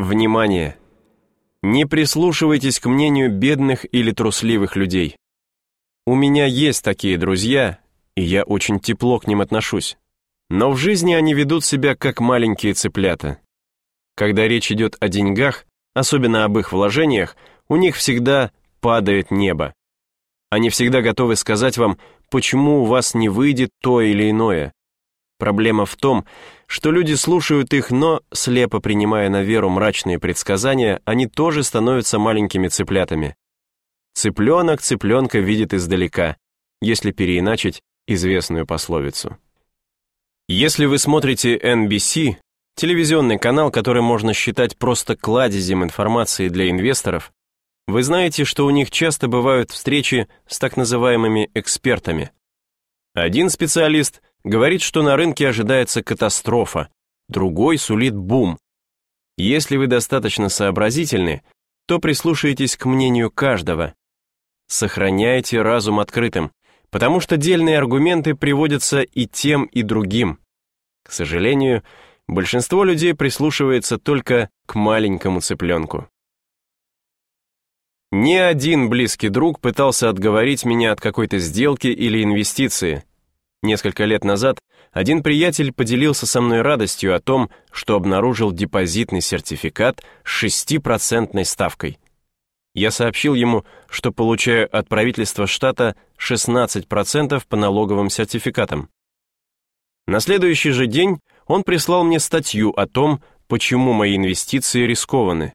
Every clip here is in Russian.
Внимание! Не прислушивайтесь к мнению бедных или трусливых людей. У меня есть такие друзья, и я очень тепло к ним отношусь. Но в жизни они ведут себя как маленькие цыплята. Когда речь идет о деньгах, особенно об их вложениях, у них всегда падает небо. Они всегда готовы сказать вам, почему у вас не выйдет то или иное. Проблема в том, что люди слушают их, но, слепо принимая на веру мрачные предсказания, они тоже становятся маленькими цыплятами. Цыпленок цыпленка видит издалека, если переиначить известную пословицу. Если вы смотрите NBC, телевизионный канал, который можно считать просто кладезем информации для инвесторов, вы знаете, что у них часто бывают встречи с так называемыми экспертами. Один специалист говорит, что на рынке ожидается катастрофа, другой сулит бум. Если вы достаточно сообразительны, то прислушаетесь к мнению каждого. Сохраняйте разум открытым, потому что дельные аргументы приводятся и тем, и другим. К сожалению, большинство людей прислушивается только к маленькому цыпленку. Ни один близкий друг пытался отговорить меня от какой-то сделки или инвестиции, Несколько лет назад один приятель поделился со мной радостью о том, что обнаружил депозитный сертификат с 6% ставкой. Я сообщил ему, что получаю от правительства штата 16% по налоговым сертификатам. На следующий же день он прислал мне статью о том, почему мои инвестиции рискованы.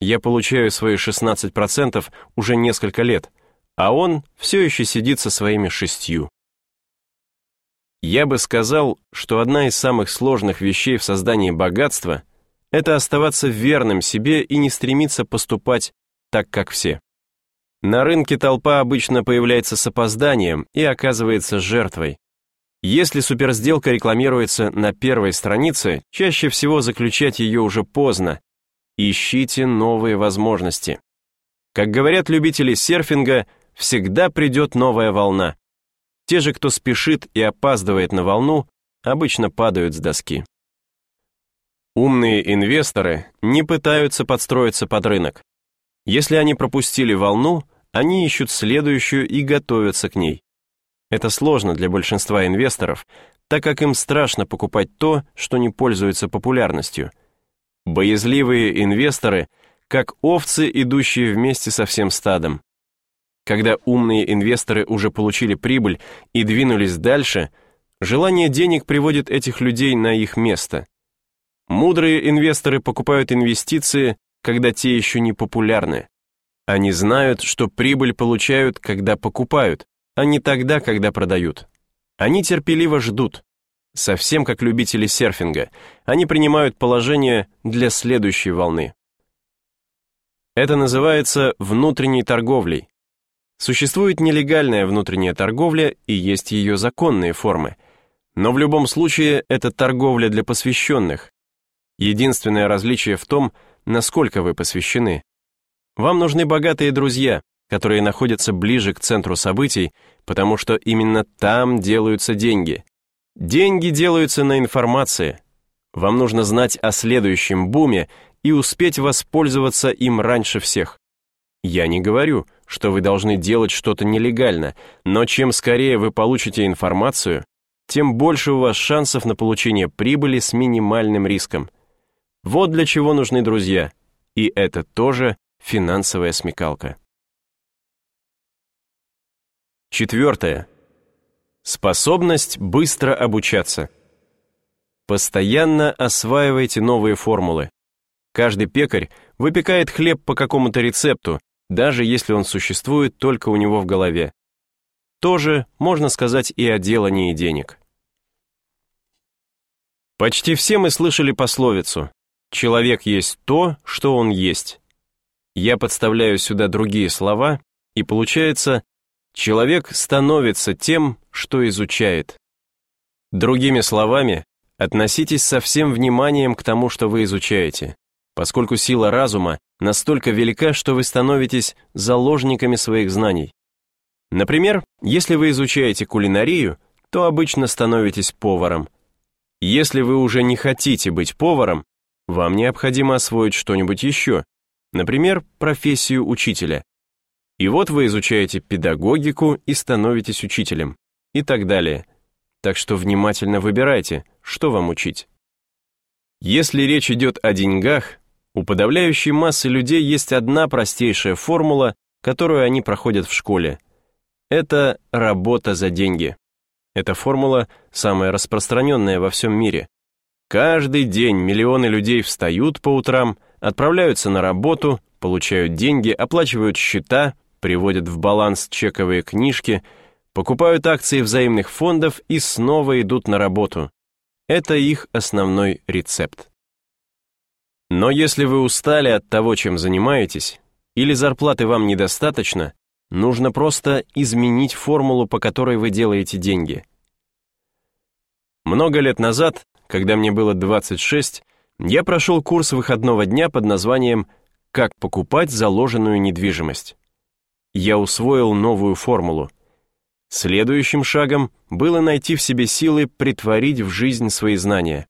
Я получаю свои 16% уже несколько лет, а он все еще сидит со своими шестью. Я бы сказал, что одна из самых сложных вещей в создании богатства – это оставаться верным себе и не стремиться поступать так, как все. На рынке толпа обычно появляется с опозданием и оказывается жертвой. Если суперсделка рекламируется на первой странице, чаще всего заключать ее уже поздно. Ищите новые возможности. Как говорят любители серфинга, всегда придет новая волна. Те же, кто спешит и опаздывает на волну, обычно падают с доски. Умные инвесторы не пытаются подстроиться под рынок. Если они пропустили волну, они ищут следующую и готовятся к ней. Это сложно для большинства инвесторов, так как им страшно покупать то, что не пользуется популярностью. Боязливые инвесторы, как овцы, идущие вместе со всем стадом. Когда умные инвесторы уже получили прибыль и двинулись дальше, желание денег приводит этих людей на их место. Мудрые инвесторы покупают инвестиции, когда те еще не популярны. Они знают, что прибыль получают, когда покупают, а не тогда, когда продают. Они терпеливо ждут. Совсем как любители серфинга, они принимают положение для следующей волны. Это называется внутренней торговлей. Существует нелегальная внутренняя торговля и есть ее законные формы. Но в любом случае это торговля для посвященных. Единственное различие в том, насколько вы посвящены. Вам нужны богатые друзья, которые находятся ближе к центру событий, потому что именно там делаются деньги. Деньги делаются на информации. Вам нужно знать о следующем буме и успеть воспользоваться им раньше всех. Я не говорю, что вы должны делать что-то нелегально, но чем скорее вы получите информацию, тем больше у вас шансов на получение прибыли с минимальным риском. Вот для чего нужны друзья. И это тоже финансовая смекалка. Четвертое. Способность быстро обучаться. Постоянно осваивайте новые формулы. Каждый пекарь выпекает хлеб по какому-то рецепту, даже если он существует только у него в голове. Тоже можно сказать и о делании денег. Почти все мы слышали пословицу «Человек есть то, что он есть». Я подставляю сюда другие слова, и получается «человек становится тем, что изучает». Другими словами, относитесь со всем вниманием к тому, что вы изучаете поскольку сила разума настолько велика, что вы становитесь заложниками своих знаний. Например, если вы изучаете кулинарию, то обычно становитесь поваром. Если вы уже не хотите быть поваром, Вам необходимо освоить что-нибудь еще, например, профессию учителя. И вот вы изучаете педагогику и становитесь учителем, и так далее. Так что внимательно выбирайте, что вам учить. Если речь идет о деньгах, у подавляющей массы людей есть одна простейшая формула, которую они проходят в школе. Это работа за деньги. Эта формула самая распространенная во всем мире. Каждый день миллионы людей встают по утрам, отправляются на работу, получают деньги, оплачивают счета, приводят в баланс чековые книжки, покупают акции взаимных фондов и снова идут на работу. Это их основной рецепт. Но если вы устали от того, чем занимаетесь, или зарплаты вам недостаточно, нужно просто изменить формулу, по которой вы делаете деньги. Много лет назад, когда мне было 26, я прошел курс выходного дня под названием «Как покупать заложенную недвижимость». Я усвоил новую формулу — Следующим шагом было найти в себе силы притворить в жизнь свои знания.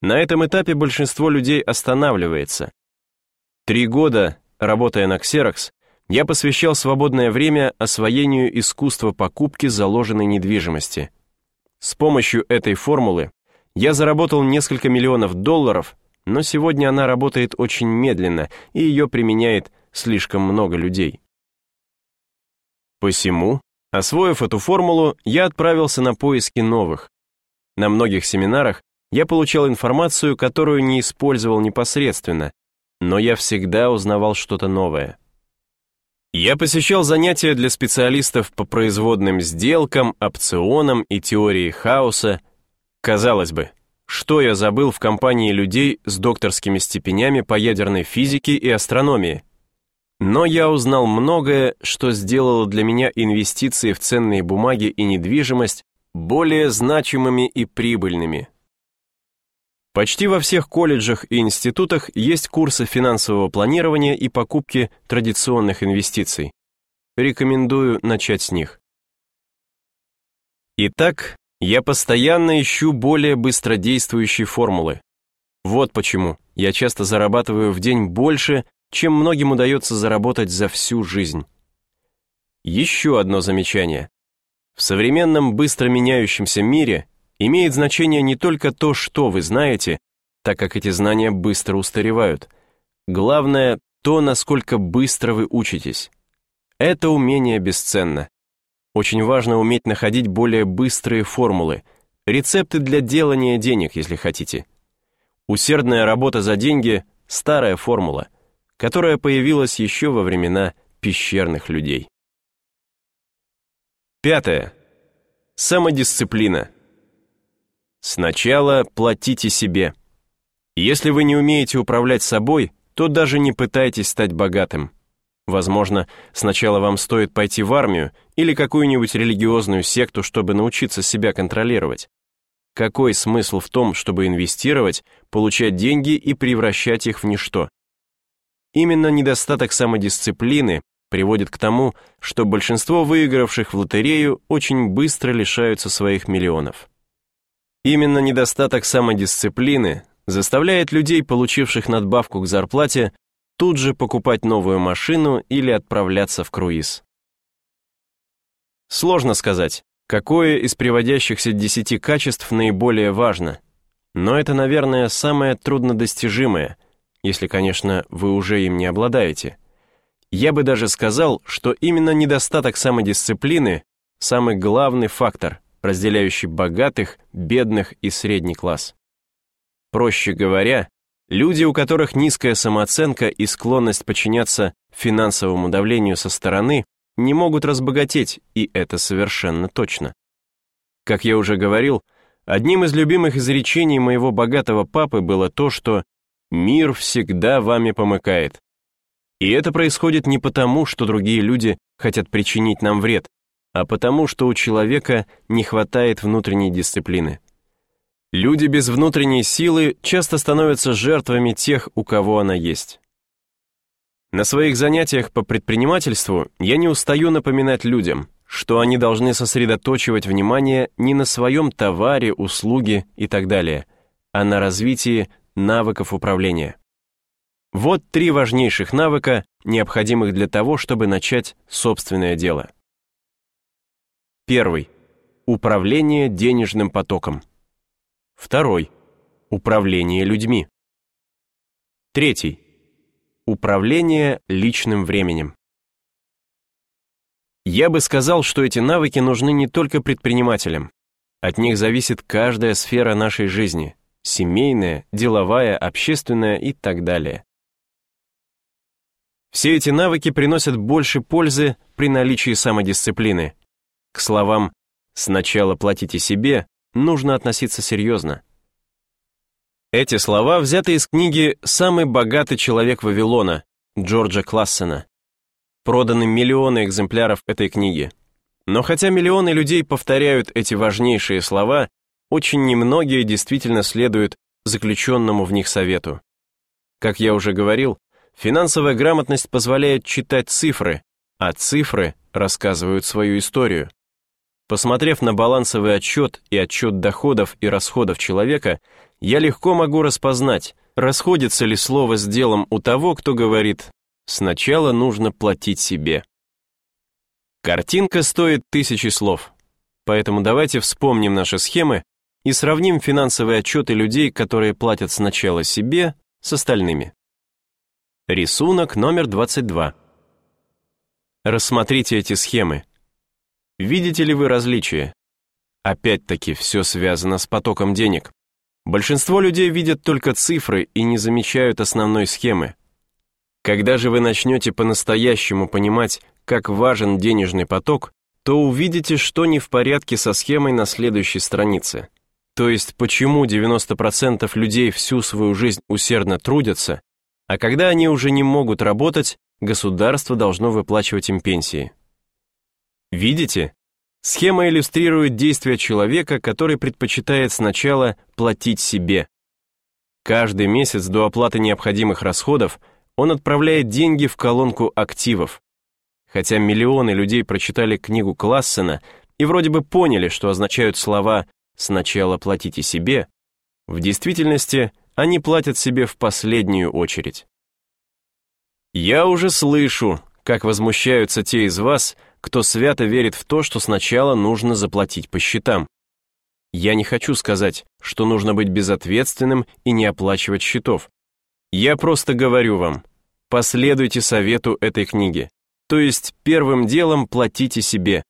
На этом этапе большинство людей останавливается. Три года, работая на Xerox, я посвящал свободное время освоению искусства покупки заложенной недвижимости. С помощью этой формулы я заработал несколько миллионов долларов, но сегодня она работает очень медленно, и ее применяет слишком много людей. Посему Освоив эту формулу, я отправился на поиски новых. На многих семинарах я получал информацию, которую не использовал непосредственно, но я всегда узнавал что-то новое. Я посещал занятия для специалистов по производным сделкам, опционам и теории хаоса. Казалось бы, что я забыл в компании людей с докторскими степенями по ядерной физике и астрономии? Но я узнал многое, что сделало для меня инвестиции в ценные бумаги и недвижимость более значимыми и прибыльными. Почти во всех колледжах и институтах есть курсы финансового планирования и покупки традиционных инвестиций. Рекомендую начать с них. Итак, я постоянно ищу более быстродействующие формулы. Вот почему я часто зарабатываю в день больше, чем многим удается заработать за всю жизнь. Еще одно замечание. В современном быстро меняющемся мире имеет значение не только то, что вы знаете, так как эти знания быстро устаревают. Главное — то, насколько быстро вы учитесь. Это умение бесценно. Очень важно уметь находить более быстрые формулы, рецепты для делания денег, если хотите. Усердная работа за деньги — старая формула — которая появилась еще во времена пещерных людей. Пятое. Самодисциплина. Сначала платите себе. Если вы не умеете управлять собой, то даже не пытайтесь стать богатым. Возможно, сначала вам стоит пойти в армию или какую-нибудь религиозную секту, чтобы научиться себя контролировать. Какой смысл в том, чтобы инвестировать, получать деньги и превращать их в ничто? Именно недостаток самодисциплины приводит к тому, что большинство выигравших в лотерею очень быстро лишаются своих миллионов. Именно недостаток самодисциплины заставляет людей, получивших надбавку к зарплате, тут же покупать новую машину или отправляться в круиз. Сложно сказать, какое из приводящихся десяти качеств наиболее важно, но это, наверное, самое труднодостижимое – если, конечно, вы уже им не обладаете. Я бы даже сказал, что именно недостаток самодисциплины – самый главный фактор, разделяющий богатых, бедных и средний класс. Проще говоря, люди, у которых низкая самооценка и склонность подчиняться финансовому давлению со стороны, не могут разбогатеть, и это совершенно точно. Как я уже говорил, одним из любимых изречений моего богатого папы было то, что Мир всегда вами помыкает. И это происходит не потому, что другие люди хотят причинить нам вред, а потому, что у человека не хватает внутренней дисциплины. Люди без внутренней силы часто становятся жертвами тех, у кого она есть. На своих занятиях по предпринимательству я не устаю напоминать людям, что они должны сосредоточивать внимание не на своем товаре, услуге и так далее, а на развитии навыков управления. Вот три важнейших навыка, необходимых для того, чтобы начать собственное дело. Первый. Управление денежным потоком. Второй. Управление людьми. Третий. Управление личным временем. Я бы сказал, что эти навыки нужны не только предпринимателям. От них зависит каждая сфера нашей жизни – семейная, деловая, общественная и так далее. Все эти навыки приносят больше пользы при наличии самодисциплины. К словам «сначала платите себе» нужно относиться серьезно. Эти слова взяты из книги «Самый богатый человек Вавилона» Джорджа Классена. Проданы миллионы экземпляров этой книги. Но хотя миллионы людей повторяют эти важнейшие слова, очень немногие действительно следуют заключенному в них совету. Как я уже говорил, финансовая грамотность позволяет читать цифры, а цифры рассказывают свою историю. Посмотрев на балансовый отчет и отчет доходов и расходов человека, я легко могу распознать, расходится ли слово с делом у того, кто говорит Сначала нужно платить себе. Картинка стоит тысячи слов. Поэтому давайте вспомним наши схемы и сравним финансовые отчеты людей, которые платят сначала себе, с остальными. Рисунок номер 22. Рассмотрите эти схемы. Видите ли вы различия? Опять-таки, все связано с потоком денег. Большинство людей видят только цифры и не замечают основной схемы. Когда же вы начнете по-настоящему понимать, как важен денежный поток, то увидите, что не в порядке со схемой на следующей странице. То есть, почему 90% людей всю свою жизнь усердно трудятся, а когда они уже не могут работать, государство должно выплачивать им пенсии. Видите? Схема иллюстрирует действия человека, который предпочитает сначала платить себе. Каждый месяц до оплаты необходимых расходов он отправляет деньги в колонку активов. Хотя миллионы людей прочитали книгу Классена и вроде бы поняли, что означают слова «сначала платите себе», в действительности они платят себе в последнюю очередь. Я уже слышу, как возмущаются те из вас, кто свято верит в то, что сначала нужно заплатить по счетам. Я не хочу сказать, что нужно быть безответственным и не оплачивать счетов. Я просто говорю вам, последуйте совету этой книги, то есть первым делом платите себе.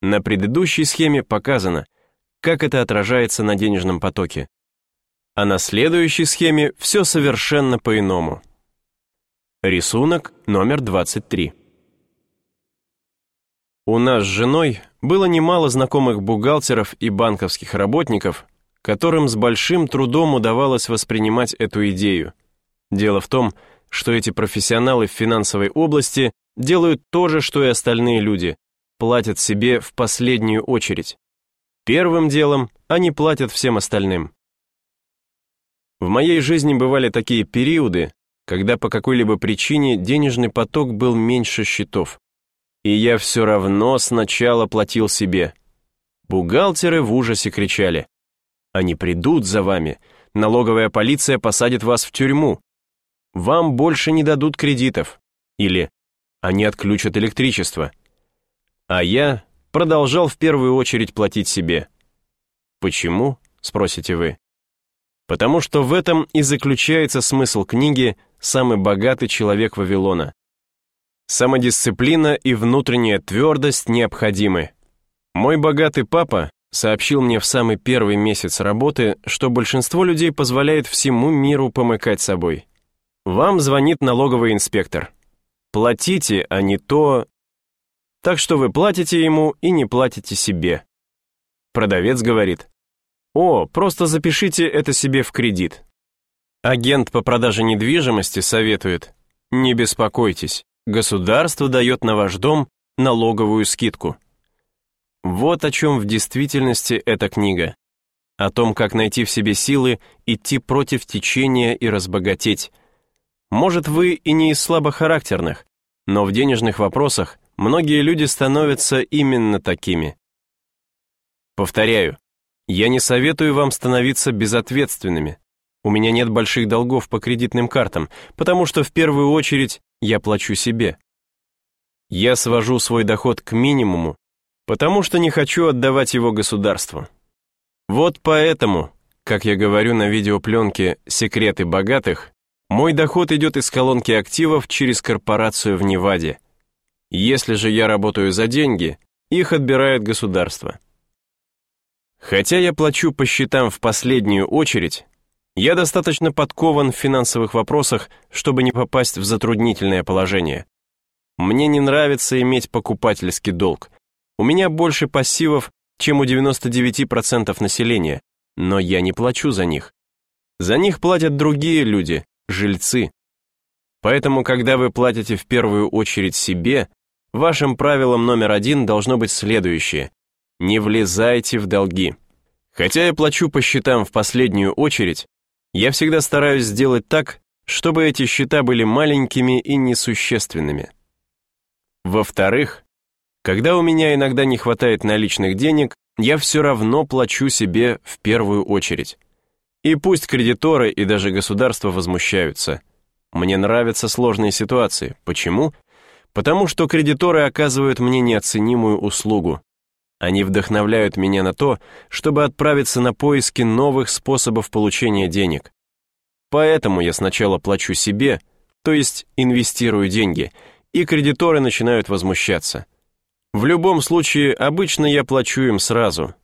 На предыдущей схеме показано, как это отражается на денежном потоке. А на следующей схеме все совершенно по-иному. Рисунок номер 23. У нас с женой было немало знакомых бухгалтеров и банковских работников, которым с большим трудом удавалось воспринимать эту идею. Дело в том, что эти профессионалы в финансовой области делают то же, что и остальные люди, платят себе в последнюю очередь. Первым делом они платят всем остальным. В моей жизни бывали такие периоды, когда по какой-либо причине денежный поток был меньше счетов. И я все равно сначала платил себе. Бухгалтеры в ужасе кричали. Они придут за вами, налоговая полиция посадит вас в тюрьму. Вам больше не дадут кредитов. Или они отключат электричество. А я продолжал в первую очередь платить себе. Почему, спросите вы? Потому что в этом и заключается смысл книги «Самый богатый человек Вавилона». Самодисциплина и внутренняя твердость необходимы. Мой богатый папа сообщил мне в самый первый месяц работы, что большинство людей позволяет всему миру помыкать собой. Вам звонит налоговый инспектор. Платите, а не то... Так что вы платите ему и не платите себе. Продавец говорит, «О, просто запишите это себе в кредит». Агент по продаже недвижимости советует, «Не беспокойтесь, государство дает на ваш дом налоговую скидку». Вот о чем в действительности эта книга. О том, как найти в себе силы, идти против течения и разбогатеть, может, вы и не из слабохарактерных, но в денежных вопросах многие люди становятся именно такими. Повторяю, я не советую вам становиться безответственными. У меня нет больших долгов по кредитным картам, потому что в первую очередь я плачу себе. Я свожу свой доход к минимуму, потому что не хочу отдавать его государству. Вот поэтому, как я говорю на видеопленке «Секреты богатых», мой доход идет из колонки активов через корпорацию в Неваде. Если же я работаю за деньги, их отбирает государство. Хотя я плачу по счетам в последнюю очередь, я достаточно подкован в финансовых вопросах, чтобы не попасть в затруднительное положение. Мне не нравится иметь покупательский долг. У меня больше пассивов, чем у 99% населения, но я не плачу за них. За них платят другие люди, жильцы. Поэтому, когда вы платите в первую очередь себе, вашим правилом номер один должно быть следующее. Не влезайте в долги. Хотя я плачу по счетам в последнюю очередь, я всегда стараюсь сделать так, чтобы эти счета были маленькими и несущественными. Во-вторых, когда у меня иногда не хватает наличных денег, я все равно плачу себе в первую очередь. И пусть кредиторы и даже государство возмущаются. Мне нравятся сложные ситуации. Почему? Потому что кредиторы оказывают мне неоценимую услугу. Они вдохновляют меня на то, чтобы отправиться на поиски новых способов получения денег. Поэтому я сначала плачу себе, то есть инвестирую деньги, и кредиторы начинают возмущаться. В любом случае, обычно я плачу им сразу.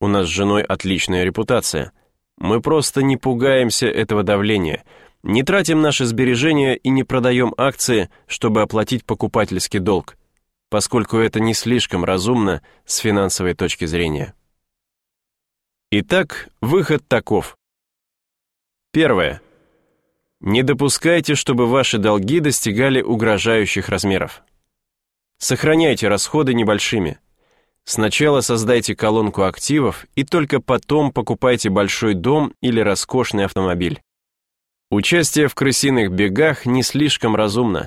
У нас с женой отличная репутация. Мы просто не пугаемся этого давления, не тратим наши сбережения и не продаем акции, чтобы оплатить покупательский долг, поскольку это не слишком разумно с финансовой точки зрения. Итак, выход таков. Первое. Не допускайте, чтобы ваши долги достигали угрожающих размеров. Сохраняйте расходы небольшими. Сначала создайте колонку активов и только потом покупайте большой дом или роскошный автомобиль. Участие в крысиных бегах не слишком разумно.